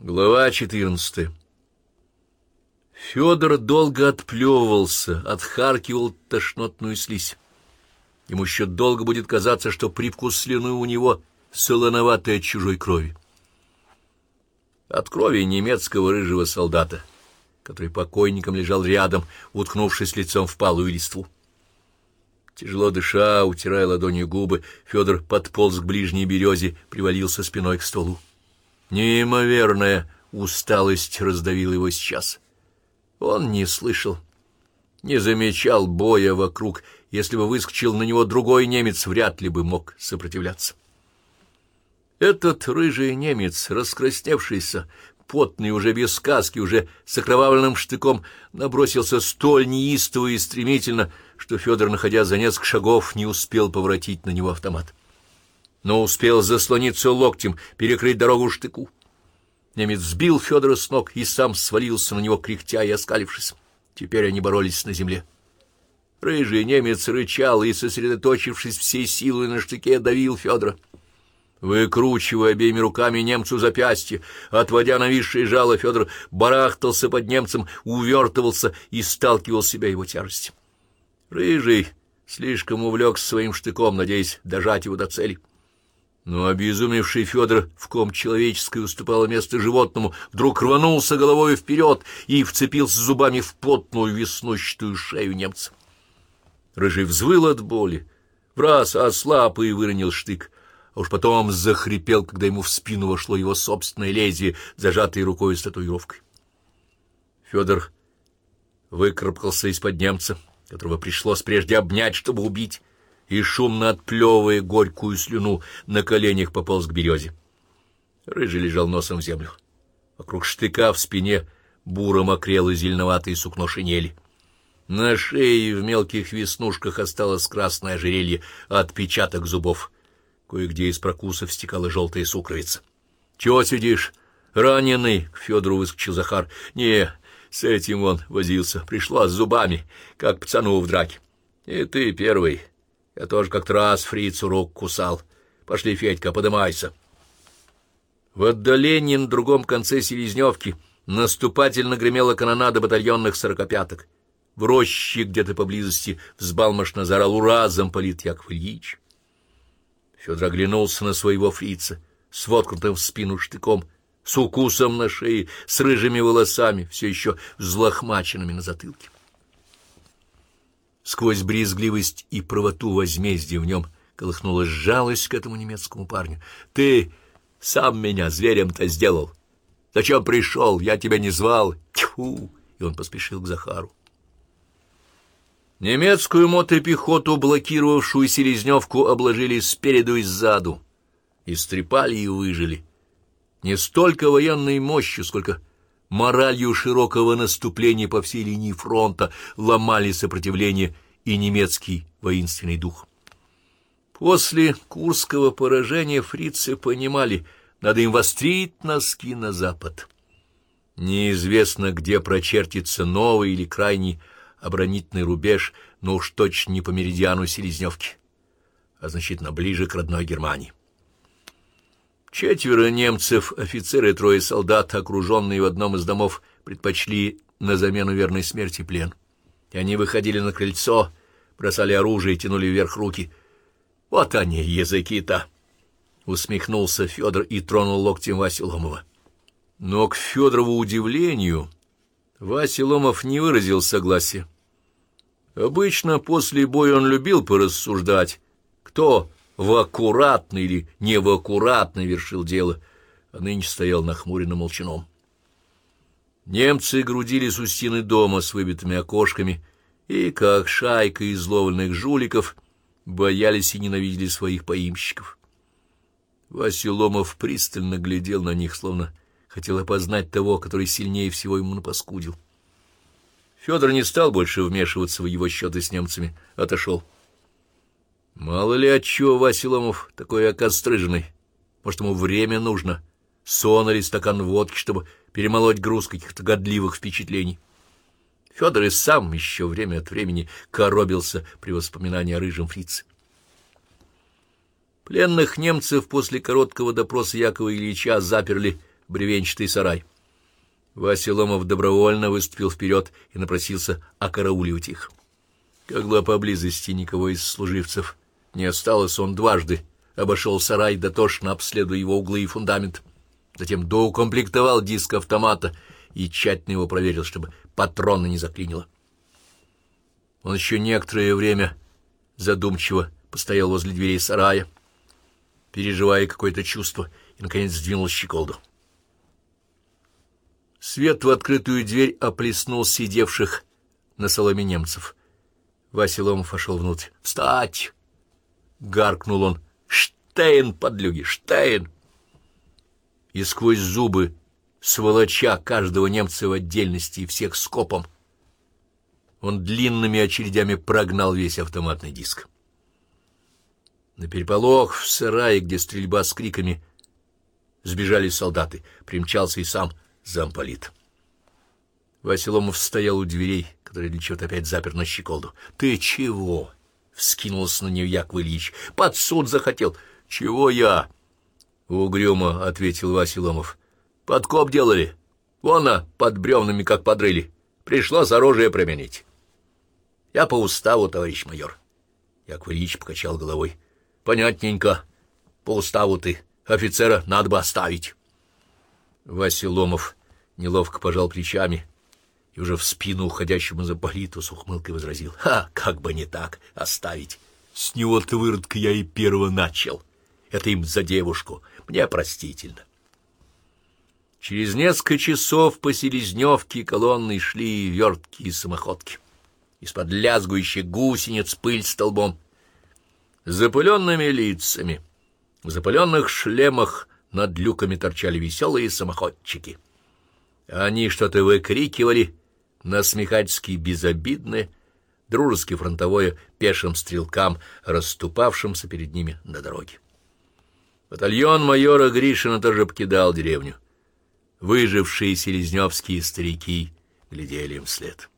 Глава 14 Федор долго отплевывался, отхаркивал тошнотную слизь. Ему еще долго будет казаться, что привкус слюны у него солоноватый от чужой крови. От крови немецкого рыжего солдата, который покойником лежал рядом, уткнувшись лицом в палую листву. Тяжело дыша, утирая ладонью губы, Федор подполз к ближней березе, привалился спиной к столу. Неимоверная усталость раздавила его сейчас. Он не слышал, не замечал боя вокруг. Если бы выскочил на него другой немец, вряд ли бы мог сопротивляться. Этот рыжий немец, раскрасневшийся, потный, уже без сказки, уже с окровавленным штыком, набросился столь неистово и стремительно, что Федор, находя за несколько шагов, не успел поворотить на него автомат но успел заслониться локтем, перекрыть дорогу штыку. Немец сбил Федора с ног и сам свалился на него, кряхтя и оскалившись. Теперь они боролись на земле. Рыжий немец рычал и, сосредоточившись всей силой на штыке, давил Федора. Выкручивая обеими руками немцу запястье, отводя нависшее жало, Федор барахтался под немцем, увертывался и сталкивал себя его тяжестью. Рыжий слишком увлекся своим штыком, надеясь дожать его до цели. Но обезумевший Федор, в ком человеческое уступало место животному, вдруг рванулся головой вперед и вцепился зубами в плотную веснущатую шею немца. Рыжий взвыл от боли, в раз ослаб и выронил штык, а уж потом захрипел, когда ему в спину вошло его собственное лезвие, зажатое рукой с татуировкой. Федор выкарабкался из-под немца, которого пришлось прежде обнять, чтобы убить, и, шумно отплевывая горькую слюну, на коленях пополз к березе. Рыжий лежал носом в землю. Вокруг штыка в спине буро мокрело зеленоватое сукно шинели. На шее в мелких веснушках осталось красное ожерелье, отпечаток зубов. Кое-где из прокусов стекала желтая сукровица. — Чего сидишь? Раненый? — к Федору выскочил Захар. — Не, с этим он возился. Пришлось зубами, как пацану в драке. — И ты первый. Я тоже как-то раз фрицу рук кусал. Пошли, Федька, подымайся. В отдалении на другом конце Селезневки наступательно гремела канонада батальонных сорокопяток. В роще где-то поблизости взбалмошно заорал «Ура!» замполит Яков Ильич. Федор оглянулся на своего фрица с воткнутым в спину штыком, с укусом на шее, с рыжими волосами, все еще взлохмаченными на затылке. Сквозь брезгливость и правоту возмездия в нем колыхнулась жалость к этому немецкому парню. «Ты сам меня зверем-то сделал. Зачем пришел? Я тебя не звал. Тьфу!» И он поспешил к Захару. Немецкую мотопехоту, блокировавшую Селезневку, обложили спереду и сзаду. Истрепали и выжили. Не столько военной мощью, сколько моралью широкого наступления по всей линии фронта ломали сопротивление и немецкий воинственный дух. После Курского поражения фрицы понимали, надо им вострить носки на запад. Неизвестно, где прочертится новый или крайний оборонительный рубеж, но уж точно не по меридиану Селезневки, а значительно ближе к родной Германии. Четверо немцев, офицеры и трое солдат, окруженные в одном из домов, предпочли на замену верной смерти плен. И они выходили на крыльцо, бросали оружие и тянули вверх руки. «Вот они, языки-то!» — усмехнулся Федор и тронул локтем Васю Ломова. Но к Федорову удивлению Вася Ломов не выразил согласия. Обычно после боя он любил порассуждать, кто в аккуратно или не в аккуратно вершил дело, а нынче стоял нахмуренным молчаном. Немцы грудились у стены дома с выбитыми окошками и, как шайка изловленных жуликов, боялись и ненавидели своих поимщиков. Вася Ломов пристально глядел на них, словно хотел опознать того, который сильнее всего ему напаскудил. Федор не стал больше вмешиваться в его счеты с немцами, отошел. Мало ли отчего Вася Ломов такой окострыженный. Может, ему время нужно, сон или стакан водки, чтобы перемолоть груз каких-то годливых впечатлений. Федор и сам еще время от времени коробился при воспоминании о рыжем фрице. Пленных немцев после короткого допроса Якова Ильича заперли бревенчатый сарай. Вася Ломов добровольно выступил вперед и напросился окарауливать их. Когда поблизости никого из служивцев не осталось, он дважды обошел сарай, дотошно обследуя его углы и фундамент. Затем доукомплектовал диск автомата и тщательно его проверил, чтобы патроны не заклинило. Он еще некоторое время задумчиво постоял возле дверей сарая, переживая какое-то чувство, и, наконец, сдвинул щеколду. Свет в открытую дверь оплеснул сидевших на соломе немцев. Вася Ломов вошел внутрь. «Встать!» — гаркнул он. «Штейн, подлюги, Штейн!» И сквозь зубы, сволоча каждого немца в отдельности и всех скопом, он длинными очередями прогнал весь автоматный диск. На переполох в сарае, где стрельба с криками, сбежали солдаты, примчался и сам замполит. Василомов стоял у дверей, которые для чего-то опять запер на щеколду. — Ты чего? — вскинулся на нее Яков Ильич. — Под суд захотел. — Чего я? — угрюмо ответил Василомов. — Подкоп делали. Вон, а, под бревнами как подрыли. Пришлось оружие применить. — Я по уставу, товарищ майор. Яков Ильич покачал головой. — Понятненько. По уставу ты. Офицера надо бы оставить. Вася Ломов неловко пожал плечами и уже в спину уходящему за политу с ухмылкой возразил. «Ха, как бы не так, оставить. С него-то выродка я и первого начал. Это им за девушку. Мне простительно». Через несколько часов по Селезневке колонны шли вертки и самоходки. Из-под лязгующих гусениц пыль столбом. Запыленными лицами, в запыленных шлемах над люками торчали веселые самоходчики. Они что-то выкрикивали, насмехательски безобидные, дружески фронтовое пешим стрелкам, расступавшимся перед ними на дороге. Батальон майора Гришина тоже покидал деревню. Выжившие селезневские старики глядели им вслед.